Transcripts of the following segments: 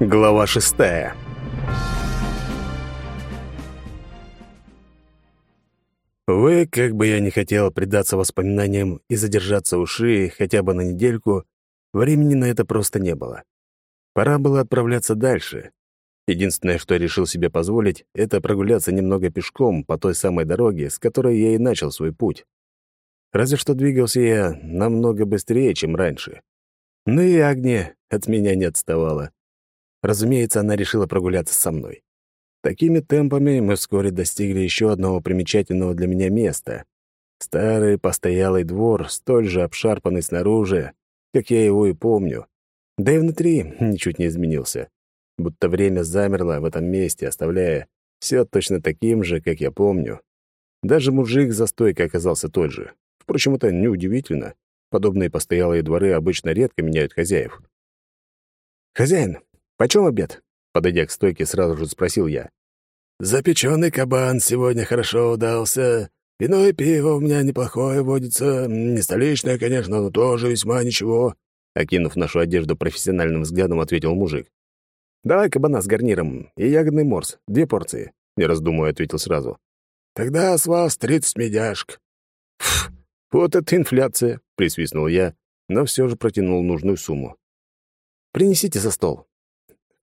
Глава шестая. Увы, как бы я ни хотел предаться воспоминаниям и задержаться у шеи хотя бы на недельку, времени на это просто не было. Пора было отправляться дальше. Единственное, что я решил себе позволить, это прогуляться немного пешком по той самой дороге, с которой я и начал свой путь. Разве что двигался я намного быстрее, чем раньше. Но и Агния от меня не отставала. Разумеется, она решила прогуляться со мной. Такими темпами мы вскоре достигли еще одного примечательного для меня места. Старый постоялый двор, столь же обшарпанный снаружи, как я его и помню. Да и внутри ничуть не изменился. Будто время замерло в этом месте, оставляя все точно таким же, как я помню. Даже мужик за стойкой оказался тот же. Впрочем, это неудивительно. Подобные постоялые дворы обычно редко меняют хозяев. «Хозяин, почем обед?» Подойдя к стойке, сразу же спросил я. «Запеченный кабан сегодня хорошо удался. Вино и пиво у меня неплохое водится. Не столичное, конечно, но тоже весьма ничего», окинув нашу одежду профессиональным взглядом, ответил мужик. «Давай кабана с гарниром и ягодный морс. Две порции», — не раздумывая, ответил сразу. «Тогда с вас тридцать медяшек». «Фу, вот это инфляция», — присвистнул я, но все же протянул нужную сумму. «Принесите за стол».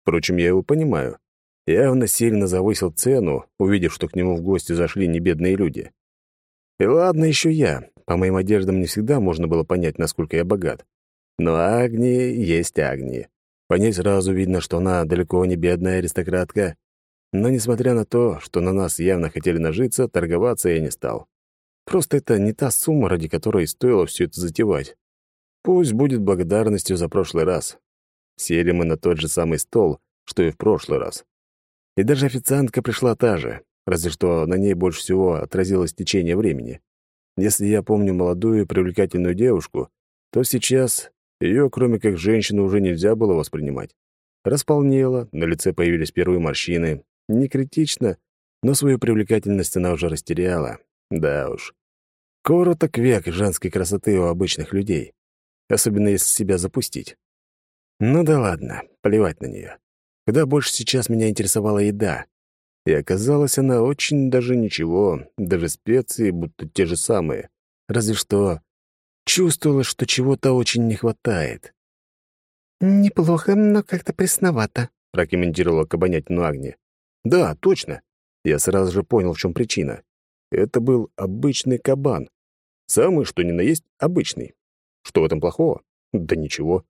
Впрочем, я его понимаю. Явно сильно завысил цену, увидев, что к нему в гости зашли небедные люди. И ладно еще я. По моим одеждам не всегда можно было понять, насколько я богат. Но Агни есть Агни. По ней сразу видно, что она далеко не бедная аристократка. Но, несмотря на то, что на нас явно хотели нажиться, торговаться я не стал. Просто это не та сумма, ради которой стоило все это затевать. Пусть будет благодарностью за прошлый раз. Сели мы на тот же самый стол, что и в прошлый раз. И даже официантка пришла та же, разве что на ней больше всего отразилось течение времени. Если я помню молодую и привлекательную девушку, то сейчас ее, кроме как женщины, уже нельзя было воспринимать. Располнела, на лице появились первые морщины. Не критично, но свою привлекательность она уже растеряла. Да уж. Короток век женской красоты у обычных людей. Особенно если себя запустить. Ну да ладно, плевать на нее. Куда больше сейчас меня интересовала еда. И оказалась она очень даже ничего, даже специи будто те же самые. Разве что чувствовала, что чего-то очень не хватает. «Неплохо, но как-то пресновато», — прокомментировала кабанятину Агни. «Да, точно». Я сразу же понял, в чем причина. Это был обычный кабан. Самый, что ни на есть, обычный. Что в этом плохого? Да ничего.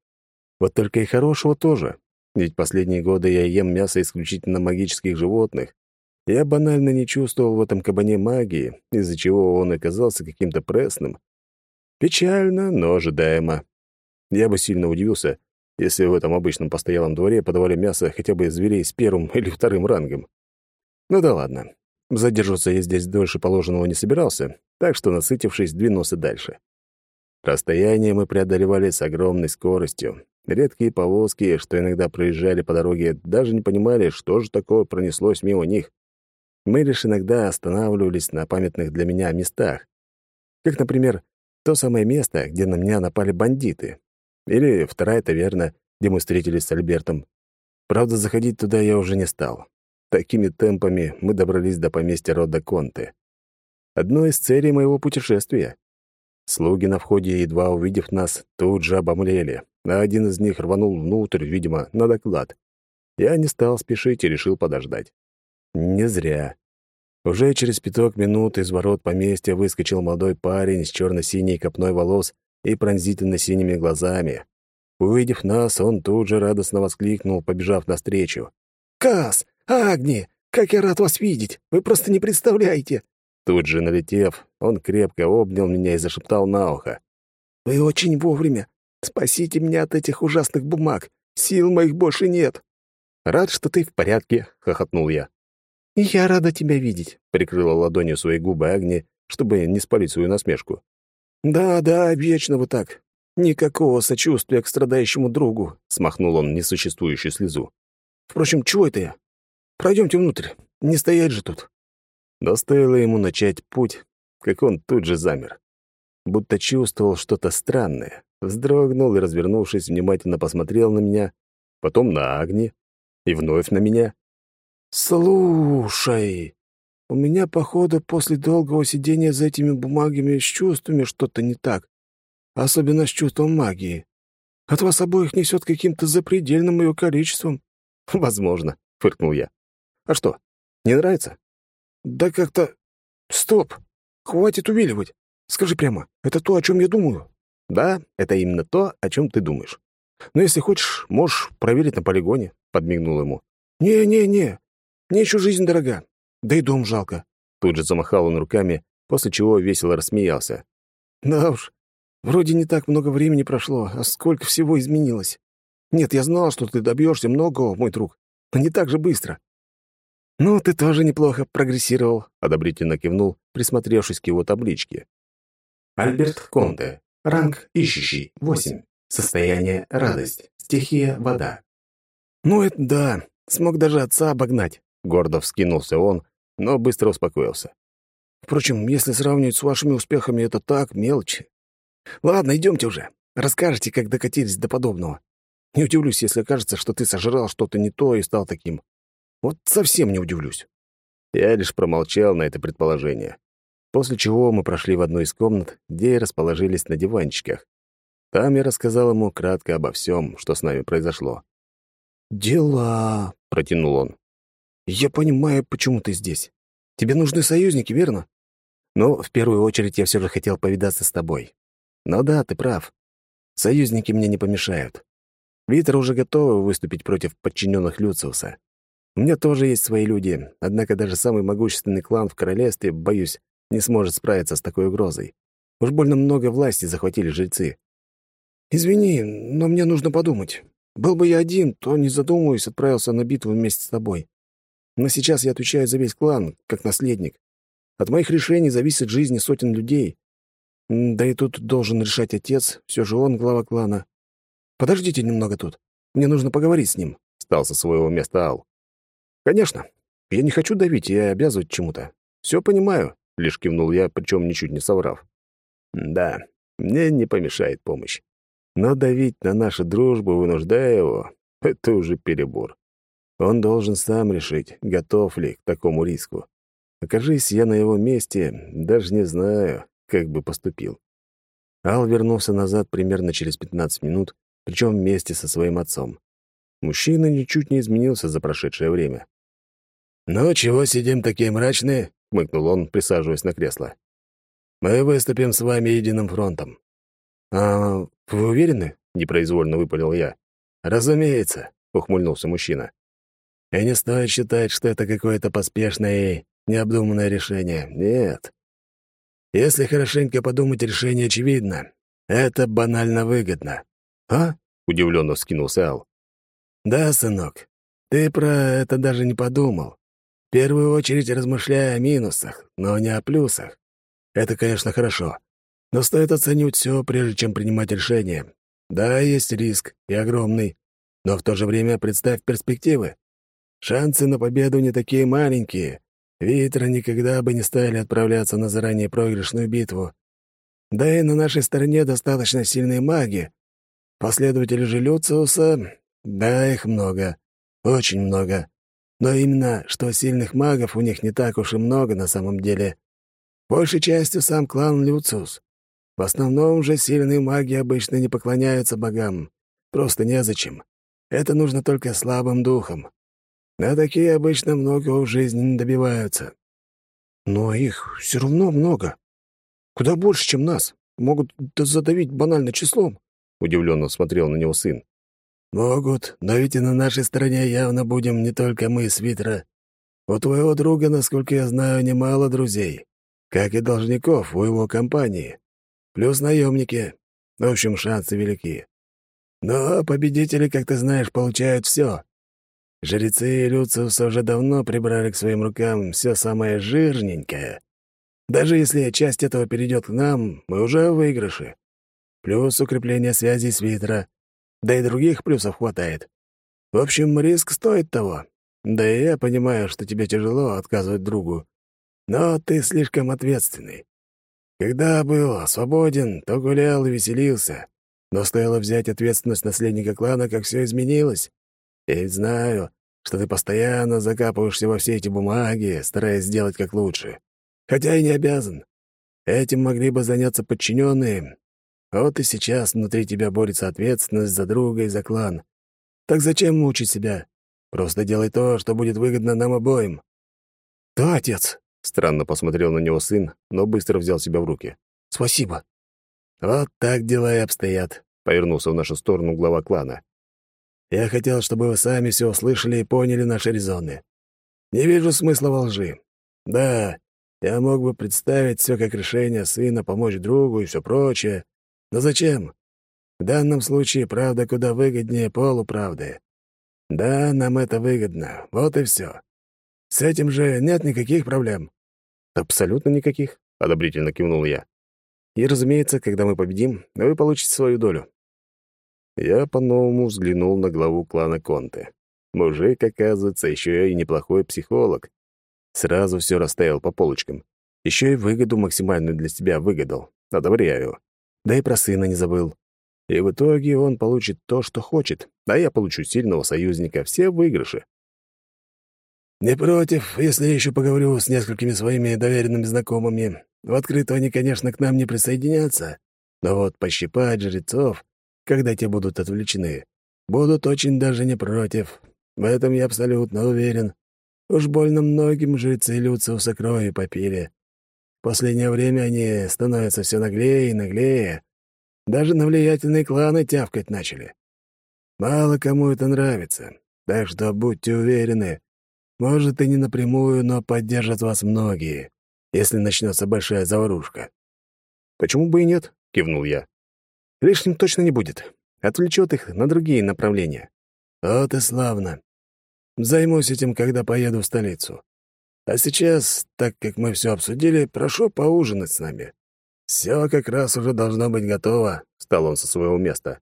Вот только и хорошего тоже. Ведь последние годы я ем мясо исключительно магических животных. Я банально не чувствовал в этом кабане магии, из-за чего он оказался каким-то пресным. Печально, но ожидаемо. Я бы сильно удивился, если в этом обычном постоялом дворе подавали мясо хотя бы зверей с первым или вторым рангом. Ну да ладно. Задерживаться я здесь дольше положенного не собирался, так что, насытившись, двинулся дальше. Расстояние мы преодолевали с огромной скоростью. Редкие повозки, что иногда проезжали по дороге, даже не понимали, что же такое пронеслось мимо них. Мы лишь иногда останавливались на памятных для меня местах. Как, например, то самое место, где на меня напали бандиты. Или вторая таверна, где мы встретились с Альбертом. Правда, заходить туда я уже не стал. Такими темпами мы добрались до поместья рода Конте. Одной из целей моего путешествия. Слуги на входе, едва увидев нас, тут же обомлели, а один из них рванул внутрь, видимо, на доклад. Я не стал спешить и решил подождать. Не зря. Уже через пяток минут из ворот поместья выскочил молодой парень с черно-синей копной волос и пронзительно-синими глазами. Увидев нас, он тут же радостно воскликнул, побежав навстречу. «Кас! Агни! Как я рад вас видеть! Вы просто не представляете!» Тут же, налетев, он крепко обнял меня и зашептал на ухо. «Вы очень вовремя. Спасите меня от этих ужасных бумаг. Сил моих больше нет». «Рад, что ты в порядке», — хохотнул я. «Я рада тебя видеть», — прикрыла ладонью свои губы Агни, чтобы не спалить свою насмешку. «Да, да, вечно вы так. Никакого сочувствия к страдающему другу», — смахнул он несуществующую слезу. «Впрочем, чего это я? Пройдемте внутрь. Не стоять же тут». Но стоило ему начать путь, как он тут же замер. Будто чувствовал что-то странное. Вздрогнул и, развернувшись, внимательно посмотрел на меня, потом на Агни, И вновь на меня. «Слушай, у меня, походу, после долгого сидения за этими бумагами с чувствами что-то не так, особенно с чувством магии. От вас обоих несет каким-то запредельным ее количеством». «Возможно», — фыркнул я. «А что, не нравится?» «Да как-то... Стоп! Хватит увиливать. Скажи прямо, это то, о чем я думаю?» «Да, это именно то, о чем ты думаешь. Но если хочешь, можешь проверить на полигоне», — подмигнул ему. «Не-не-не, мне еще жизнь дорога, да и дом жалко». Тут же замахал он руками, после чего весело рассмеялся. «Да уж, вроде не так много времени прошло, а сколько всего изменилось. Нет, я знал, что ты добьешься многого, мой друг, но не так же быстро». «Ну, ты тоже неплохо прогрессировал», — одобрительно кивнул, присмотревшись к его табличке. Альберт Конте. Ранг ищущий. 8. Состояние радость. Стихия вода. «Ну, это да. Смог даже отца обогнать. Гордо вскинулся он, но быстро успокоился. Впрочем, если сравнивать с вашими успехами, это так, мелочи. Ладно, идемте уже. Расскажете, как докатились до подобного. Не удивлюсь, если окажется, что ты сожрал что-то не то и стал таким. Вот совсем не удивлюсь. Я лишь промолчал на это предположение. После чего мы прошли в одну из комнат, где и расположились на диванчиках. Там я рассказал ему кратко обо всем, что с нами произошло. «Дела», — протянул он. «Я понимаю, почему ты здесь. Тебе нужны союзники, верно?» «Ну, в первую очередь я все же хотел повидаться с тобой. Но да, ты прав. Союзники мне не помешают. Витер уже готовы выступить против подчиненных Люциуса. У меня тоже есть свои люди, однако даже самый могущественный клан в королевстве, боюсь, не сможет справиться с такой угрозой. Уж больно много власти захватили жрецы. «Извини, но мне нужно подумать. Был бы я один, то, не задумываясь, отправился на битву вместе с тобой. Но сейчас я отвечаю за весь клан, как наследник. От моих решений зависит жизнь сотен людей. Да и тут должен решать отец, все же он глава клана. Подождите немного тут. Мне нужно поговорить с ним», — стал со своего места Ал. «Конечно. Я не хочу давить и обязывать чему-то. Все понимаю», — лишь кивнул я, причем ничуть не соврав. «Да, мне не помешает помощь. Но давить на нашу дружбу, вынуждая его, — это уже перебор. Он должен сам решить, готов ли к такому риску. Окажись я на его месте, даже не знаю, как бы поступил. Ал вернулся назад примерно через 15 минут, причем вместе со своим отцом. Мужчина ничуть не изменился за прошедшее время. «Ну, чего сидим такие мрачные?» — хмыкнул он, присаживаясь на кресло. «Мы выступим с вами единым фронтом». «А вы уверены?» — непроизвольно выпалил я. «Разумеется», — ухмыльнулся мужчина. И не стоит считать, что это какое-то поспешное и необдуманное решение. Нет. Если хорошенько подумать, решение очевидно. Это банально выгодно. «А?» — удивленно вскинулся Ал. «Да, сынок, ты про это даже не подумал. Первую очередь размышляя о минусах, но не о плюсах. Это, конечно, хорошо. Но стоит оценивать все, прежде чем принимать решение. Да, есть риск, и огромный. Но в то же время представь перспективы. Шансы на победу не такие маленькие. Витра никогда бы не стали отправляться на заранее проигрышную битву. Да и на нашей стороне достаточно сильные маги. Последователи же Люциуса, да, их много. Очень много. Но именно, что сильных магов у них не так уж и много на самом деле. Большей частью сам клан Люциус. В основном же сильные маги обычно не поклоняются богам. Просто незачем. Это нужно только слабым духом. А такие обычно многого в жизни не добиваются. Но их все равно много. Куда больше, чем нас. Могут задавить банально числом. Удивленно смотрел на него сын. Могут, но ведь и на нашей стороне явно будем не только мы с Витра. У твоего друга, насколько я знаю, немало друзей, как и должников у его компании. Плюс наемники. В общем, шансы велики. Но победители, как ты знаешь, получают все. Жрецы Люциуса уже давно прибрали к своим рукам все самое жирненькое. Даже если часть этого перейдет к нам, мы уже в выигрыше. Плюс укрепление связей с Витра. Да и других плюсов хватает. В общем, риск стоит того. Да и я понимаю, что тебе тяжело отказывать другу. Но ты слишком ответственный. Когда был свободен, то гулял и веселился. Но стоило взять ответственность наследника клана, как все изменилось. Я ведь знаю, что ты постоянно закапываешься во все эти бумаги, стараясь сделать как лучше. Хотя и не обязан. Этим могли бы заняться подчиненные. Вот и сейчас внутри тебя борется ответственность за друга и за клан. Так зачем мучить себя? Просто делай то, что будет выгодно нам обоим. Да, отец. Странно посмотрел на него сын, но быстро взял себя в руки. Спасибо. Вот так дела и обстоят. Повернулся в нашу сторону глава клана. Я хотел, чтобы вы сами все услышали и поняли наши резоны. Не вижу смысла во лжи. Да, я мог бы представить все как решение сына помочь другу и все прочее. Но зачем? В данном случае правда куда выгоднее полуправды. Да, нам это выгодно. Вот и все. С этим же нет никаких проблем. Абсолютно никаких, одобрительно кивнул я. И, разумеется, когда мы победим, вы получите свою долю. Я по-новому взглянул на главу клана Конте. Мужик, оказывается, еще и неплохой психолог. Сразу все расставил по полочкам. Еще и выгоду максимальную для себя выгадал. Одобряю. Да и про сына не забыл. И в итоге он получит то, что хочет, а я получу сильного союзника. Все выигрыши. «Не против, если еще поговорю с несколькими своими доверенными знакомыми. В открытую они, конечно, к нам не присоединятся, но вот пощипать жрецов когда те будут отвлечены, будут очень даже не против. В этом я абсолютно уверен. Уж больно многим жрецы Люциуса крови попили. Последнее время они становятся все наглее и наглее. Даже на влиятельные кланы тявкать начали. Мало кому это нравится, так что будьте уверены, может, и не напрямую, но поддержат вас многие, если начнется большая заварушка. «Почему бы и нет?» — кивнул я. Лишним точно не будет. Отвлечет их на другие направления. Вот и славно. Займусь этим, когда поеду в столицу. А сейчас, так как мы все обсудили, прошу поужинать с нами. Все как раз уже должно быть готово», — встал он со своего места.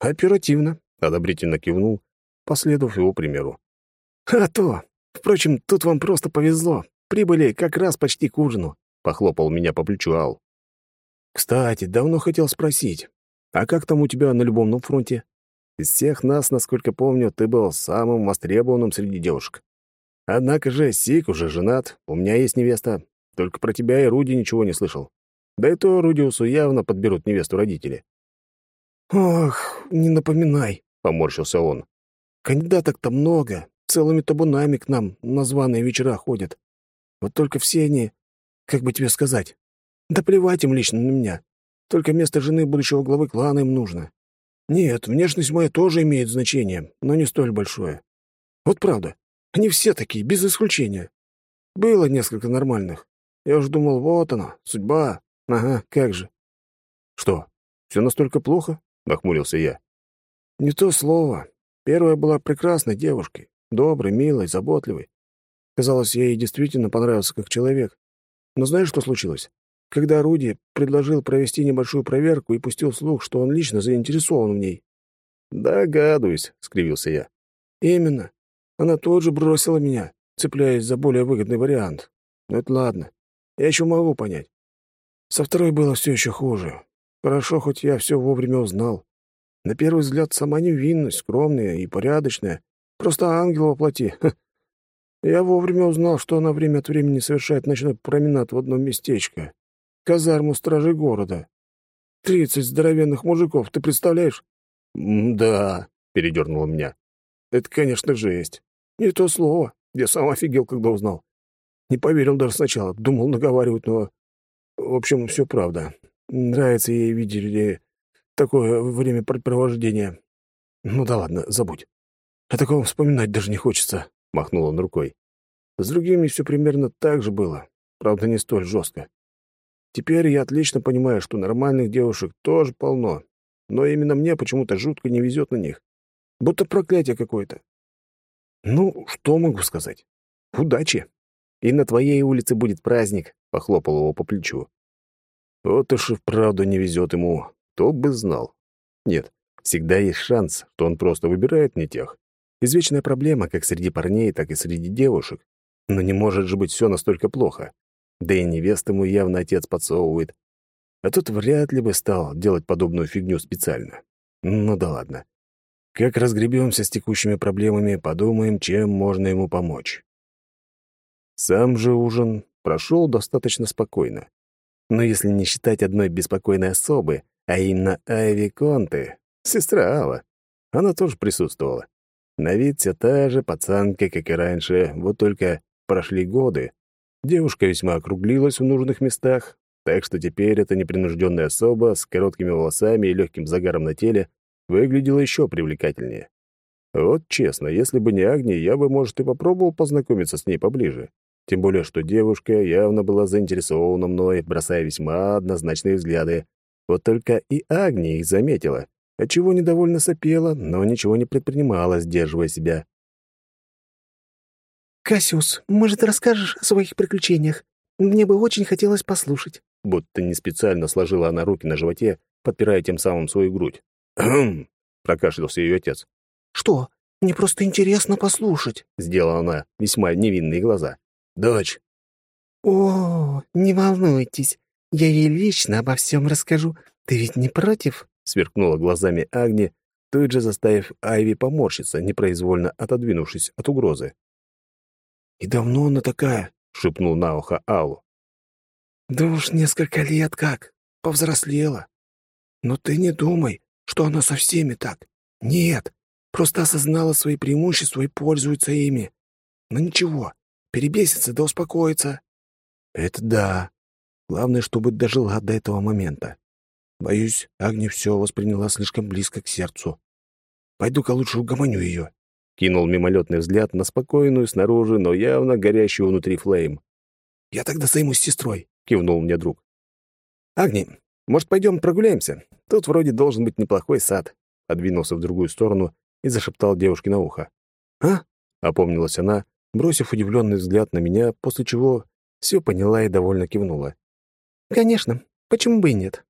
«Оперативно», — одобрительно кивнул, последовав его примеру. «А то! Впрочем, тут вам просто повезло. Прибыли как раз почти к ужину», — похлопал меня по плечу Ал. «Кстати, давно хотел спросить, а как там у тебя на любовном фронте? Из всех нас, насколько помню, ты был самым востребованным среди девушек. Однако же Сик уже женат, у меня есть невеста. Только про тебя и Руди ничего не слышал. Да и то Рудиусу явно подберут невесту родители». «Ох, не напоминай», — поморщился он. «Кандидаток-то много, целыми табунами к нам на званые вечера ходят. Вот только все они, как бы тебе сказать, да плевать им лично на меня. Только место жены будущего главы клана им нужно. Нет, внешность моя тоже имеет значение, но не столь большое. Вот правда, они все такие, без исключения. Было несколько нормальных. Я уж думал, вот она, судьба. Ага, как же. Что, все настолько плохо? Нахмурился я. Не то слово. Первая была прекрасной девушкой, доброй, милой, заботливой. Казалось, я ей действительно понравился как человек. Но знаешь, что случилось? когда Руди предложил провести небольшую проверку и пустил слух, что он лично заинтересован в ней. «Догадываюсь», — скривился я. «Именно. Она тут же бросила меня, цепляясь за более выгодный вариант. Но это ладно. Я еще могу понять. Со второй было все еще хуже. Хорошо, хоть я все вовремя узнал. На первый взгляд, сама невинность, скромная и порядочная. Просто ангел воплоти. Я вовремя узнал, что она время от времени совершает ночной променад в одно местечко казарму стражей города. Тридцать здоровенных мужиков, ты представляешь? «Да», — передернуло меня. «Это, конечно, жесть. Не то слово. Я сам офигел, когда узнал. Не поверил даже сначала. Думал наговаривать, но... В общем, все правда. Нравится ей, видели ли, такое времяпрепровождение. Ну да ладно, забудь. О таком вспоминать даже не хочется», — махнул он рукой. «С другими все примерно так же было. Правда, не столь жестко. Теперь я отлично понимаю, что нормальных девушек тоже полно, но именно мне почему-то жутко не везет на них. Будто проклятие какое-то. Ну, что могу сказать? Удачи. И на твоей улице будет праздник, — похлопал его по плечу. Вот уж и вправду не везет ему. Кто бы знал. Нет, всегда есть шанс, что он просто выбирает не тех. Извечная проблема как среди парней, так и среди девушек. Но не может же быть все настолько плохо. Да и невест ему явно отец подсовывает. А тут вряд ли бы стал делать подобную фигню специально. Ну да ладно. Как разгребемся с текущими проблемами, подумаем, чем можно ему помочь. Сам же ужин прошел достаточно спокойно. Но если не считать одной беспокойной особы, а именно Айви Конте, сестра Алла, она тоже присутствовала. На вид вся та же пацанка, как и раньше, вот только прошли годы. Девушка весьма округлилась в нужных местах, так что теперь эта непринужденная особа с короткими волосами и легким загаром на теле выглядела еще привлекательнее. Вот честно, если бы не Агния, я бы, может, и попробовал познакомиться с ней поближе. Тем более, что девушка явно была заинтересована мной, бросая весьма однозначные взгляды. Вот только и Агния их заметила, отчего недовольно сопела, но ничего не предпринимала, сдерживая себя. «Кассиус, может, расскажешь о своих приключениях? Мне бы очень хотелось послушать». Будто не специально сложила она руки на животе, подпирая тем самым свою грудь. «Хм!» — прокашлялся ее отец. «Что? Мне просто интересно послушать», — сделала она весьма невинные глаза. «Дочь». «О, не волнуйтесь, я ей лично обо всем расскажу. Ты ведь не против?» — сверкнула глазами Агни, тут же заставив Айви поморщиться, непроизвольно отодвинувшись от угрозы. «И давно она такая?» — шепнул на ухо Аллу. «Да уж несколько лет как, повзрослела. Но ты не думай, что она со всеми так. Нет, просто осознала свои преимущества и пользуется ими. Но ничего, перебесится да успокоится. Это да. Главное, чтобы дожила до этого момента. Боюсь, Агни все восприняла слишком близко к сердцу. Пойду-ка лучше угомоню ее. Кинул мимолетный взгляд на спокойную снаружи, но явно горящую внутри флейм. «Я тогда займусь сестрой», — кивнул мне друг. «Агни, может, пойдем прогуляемся? Тут вроде должен быть неплохой сад». Отдвинулся в другую сторону и зашептал девушке на ухо. «А?» — опомнилась она, бросив удивленный взгляд на меня, после чего все поняла и довольно кивнула. «Конечно. Почему бы и нет?»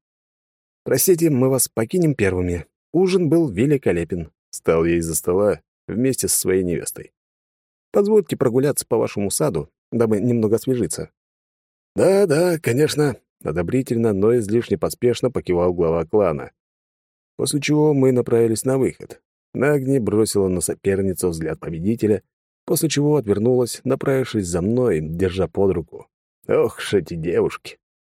«Простите, мы вас покинем первыми. Ужин был великолепен». Стал я из-за стола вместе со своей невестой. «Позвольте прогуляться по вашему саду, дабы немного освежиться». «Да-да, конечно», Одобрительно, но излишне поспешно покивал глава клана. После чего мы направились на выход. Нагни бросила на соперницу взгляд победителя, после чего отвернулась, направившись за мной, держа под руку. Ох ж эти девушки!